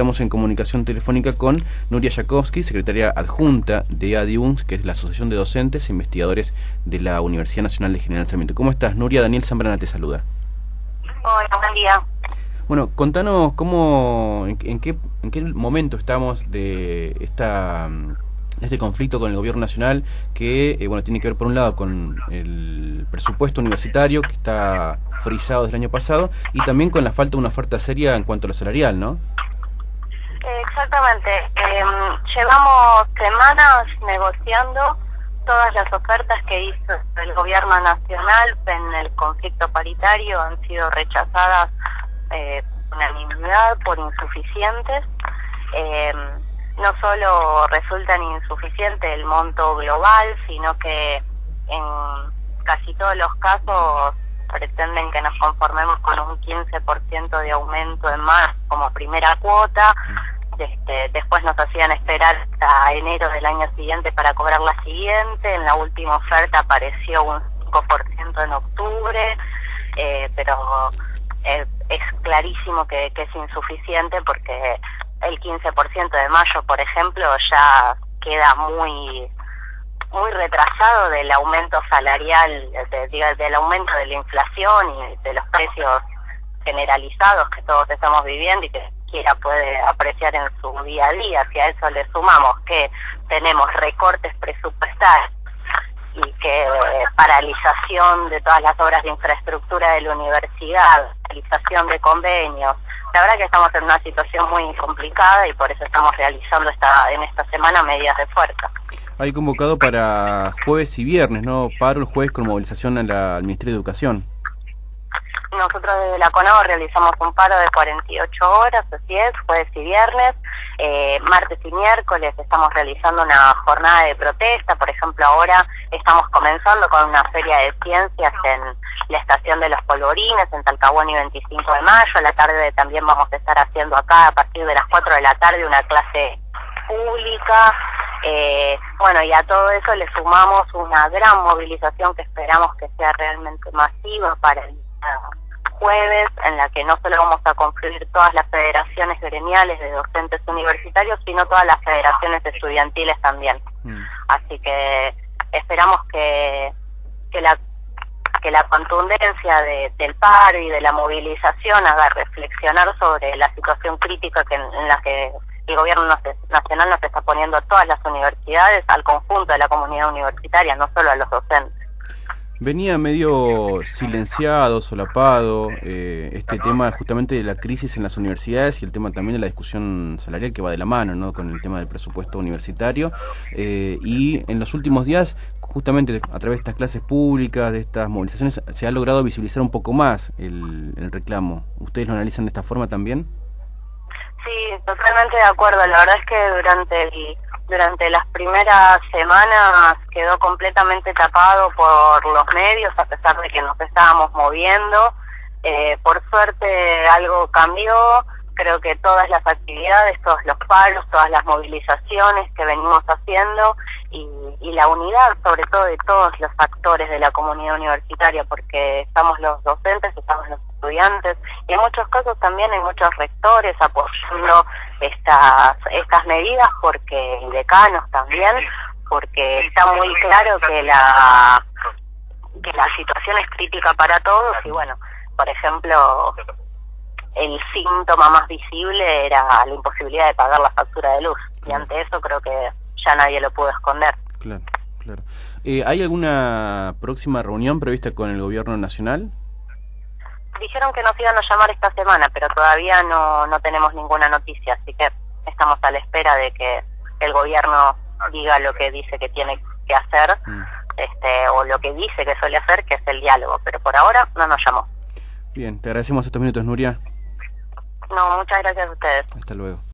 Estamos en comunicación telefónica con Nuria Jakovsky, secretaria adjunta de ADIUNS, que es la Asociación de Docentes e Investigadores de la Universidad Nacional de General Sarmiento. ¿Cómo estás, Nuria? Daniel Zambrana te saluda. Hola, buen día. Bueno, contanos cómo, en, qué, en qué momento estamos de esta este conflicto con el gobierno nacional que eh, bueno tiene que ver por un lado con el presupuesto universitario que está frisado desde el año pasado y también con la falta de una oferta seria en cuanto a lo salarial, ¿no? Exactamente. Em, llevamos semanas negociando todas las ofertas que hizo el gobierno nacional en el conflicto paritario han sido rechazadas eh, por unanimidad, por insuficientes. Eh, no solo resultan insuficiente el monto global, sino que en casi todos los casos pretenden que nos conformemos con un 15% de aumento en más como primera cuota. Este, después nos hacían esperar hasta enero del año siguiente para cobrar la siguiente. En la última oferta apareció un 5% en octubre, eh, pero eh, es clarísimo que, es insuficiente porque el 15% de mayo, por ejemplo, ya queda muy muy retrasado del aumento salarial, del aumento de la inflación y de los precios generalizados que todos estamos viviendo y que quiera puede apreciar en su día a día. Si a eso le sumamos que tenemos recortes presupuestarios y que eh, paralización de todas las obras de infraestructura de la universidad, paralización de convenios, la verdad que estamos en una situación muy complicada y por eso estamos realizando esta en esta semana medidas de fuerza. Hay convocado para jueves y viernes, ¿no? Paro el jueves con movilización al Ministerio de Educación. Nosotros desde la CONAO realizamos un paro de 48 horas, así es, jueves y viernes. Eh, martes y miércoles estamos realizando una jornada de protesta. Por ejemplo, ahora estamos comenzando con una feria de ciencias en la estación de los polvorines en Talcahuano y 25 de mayo. A la tarde también vamos a estar haciendo acá a partir de las 4 de la tarde una clase pública. Eh, bueno, y a todo eso le sumamos una gran movilización que esperamos que sea realmente masiva para el jueves, en la que no solo vamos a confluir todas las federaciones gremiales de docentes universitarios, sino todas las federaciones estudiantiles también. Mm. Así que esperamos que, que la que la contundencia del paro y de la movilización haga reflexionar sobre la situación crítica que, en la que el gobierno nacional nos está poniendo a todas las universidades, al conjunto de la comunidad universitaria, no solo a los docentes. Venía medio silenciado, solapado, eh, este tema justamente de la crisis en las universidades y el tema también de la discusión salarial que va de la mano, ¿no? Con el tema del presupuesto universitario. Eh, y en los últimos días, justamente a través de estas clases públicas, de estas movilizaciones, se ha logrado visibilizar un poco más el, el reclamo. ¿Ustedes lo analizan de esta forma también? Sí, totalmente de acuerdo. La verdad es que durante el durante las primeras semanas quedó completamente tapado por los medios a pesar de que nos estábamos moviendo. Eh, por suerte algo cambió, creo que todas las actividades, todos los paros, todas las movilizaciones que venimos haciendo y, y la unidad sobre todo de todos los actores de la comunidad universitaria, porque estamos los docentes, estamos los estudiantes y en muchos casos también hay muchos rectores apoyando estas estas medidas porque decanos también porque está muy claro que la que la situación es crítica para todos y bueno por ejemplo el síntoma más visible era la imposibilidad de pagar la factura de luz. Y ante eso creo que ya nadie lo pudo esconder. Claro claro. Eh, hay alguna próxima reunión prevista con el gobierno nacional dijeron que nos iban a llamar esta semana, pero todavía no, no tenemos ninguna noticia, así que estamos a la espera de que el gobierno diga lo que dice que tiene que hacer, mm. este, o lo que dice que suele hacer, que es el diálogo, pero por ahora no nos llamó. Bien, te agradecemos estos minutos, Nuria. No, muchas gracias a ustedes. Hasta luego.